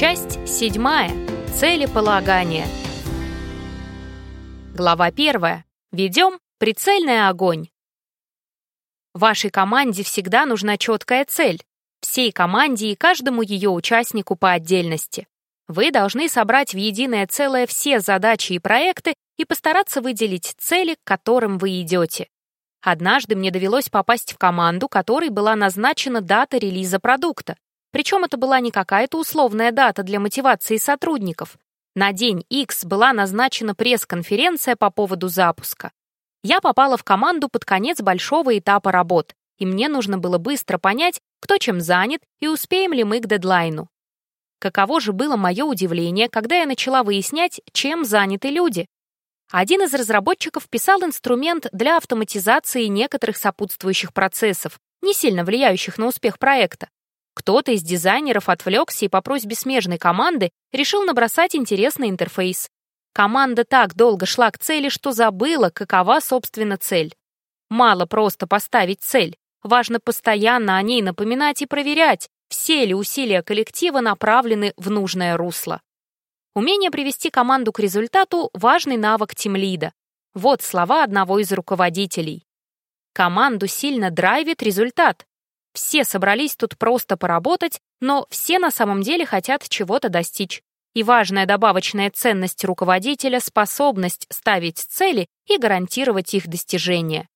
Часть седьмая. Целеполагание. Глава первая. Ведем прицельный огонь. Вашей команде всегда нужна четкая цель. Всей команде и каждому ее участнику по отдельности. Вы должны собрать в единое целое все задачи и проекты и постараться выделить цели, к которым вы идете. Однажды мне довелось попасть в команду, которой была назначена дата релиза продукта. Причем это была не какая-то условная дата для мотивации сотрудников. На день X была назначена пресс-конференция по поводу запуска. Я попала в команду под конец большого этапа работ, и мне нужно было быстро понять, кто чем занят и успеем ли мы к дедлайну. Каково же было мое удивление, когда я начала выяснять, чем заняты люди. Один из разработчиков писал инструмент для автоматизации некоторых сопутствующих процессов, не сильно влияющих на успех проекта. Кто-то из дизайнеров отвлекся и по просьбе смежной команды решил набросать интересный интерфейс. Команда так долго шла к цели, что забыла, какова, собственно, цель. Мало просто поставить цель. Важно постоянно о ней напоминать и проверять, все ли усилия коллектива направлены в нужное русло. Умение привести команду к результату — важный навык тимлида. Вот слова одного из руководителей. Команду сильно драйвит результат. Все собрались тут просто поработать, но все на самом деле хотят чего-то достичь. И важная добавочная ценность руководителя — способность ставить цели и гарантировать их достижение.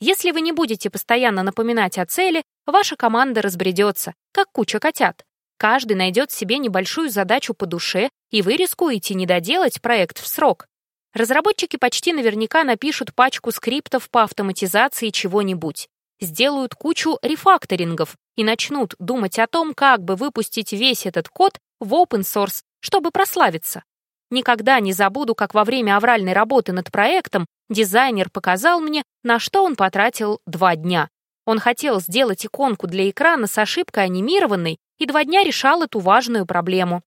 Если вы не будете постоянно напоминать о цели, ваша команда разбредется, как куча котят. Каждый найдет себе небольшую задачу по душе, и вы рискуете не доделать проект в срок. Разработчики почти наверняка напишут пачку скриптов по автоматизации чего-нибудь, сделают кучу рефакторингов и начнут думать о том, как бы выпустить весь этот код в open source, чтобы прославиться. Никогда не забуду, как во время авральной работы над проектом дизайнер показал мне, на что он потратил два дня. Он хотел сделать иконку для экрана с ошибкой анимированной и два дня решал эту важную проблему.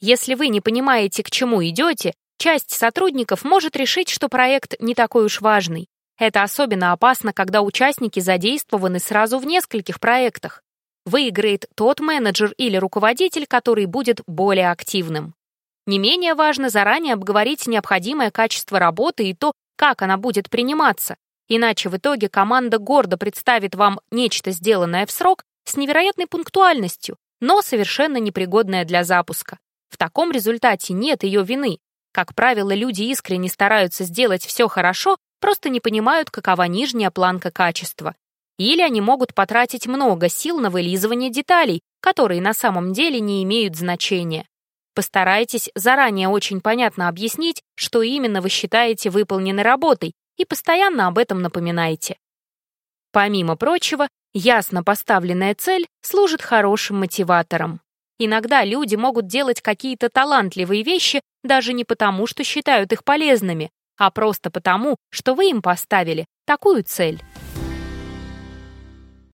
Если вы не понимаете, к чему идете, часть сотрудников может решить, что проект не такой уж важный. Это особенно опасно, когда участники задействованы сразу в нескольких проектах. Выиграет тот менеджер или руководитель, который будет более активным. Не менее важно заранее обговорить необходимое качество работы и то, как она будет приниматься, иначе в итоге команда гордо представит вам нечто сделанное в срок, с невероятной пунктуальностью, но совершенно непригодная для запуска. В таком результате нет ее вины. Как правило, люди искренне стараются сделать все хорошо, просто не понимают, какова нижняя планка качества. Или они могут потратить много сил на вылизывание деталей, которые на самом деле не имеют значения. Постарайтесь заранее очень понятно объяснить, что именно вы считаете выполненной работой, и постоянно об этом напоминайте. Помимо прочего, Ясно поставленная цель служит хорошим мотиватором. Иногда люди могут делать какие-то талантливые вещи даже не потому, что считают их полезными, а просто потому, что вы им поставили такую цель.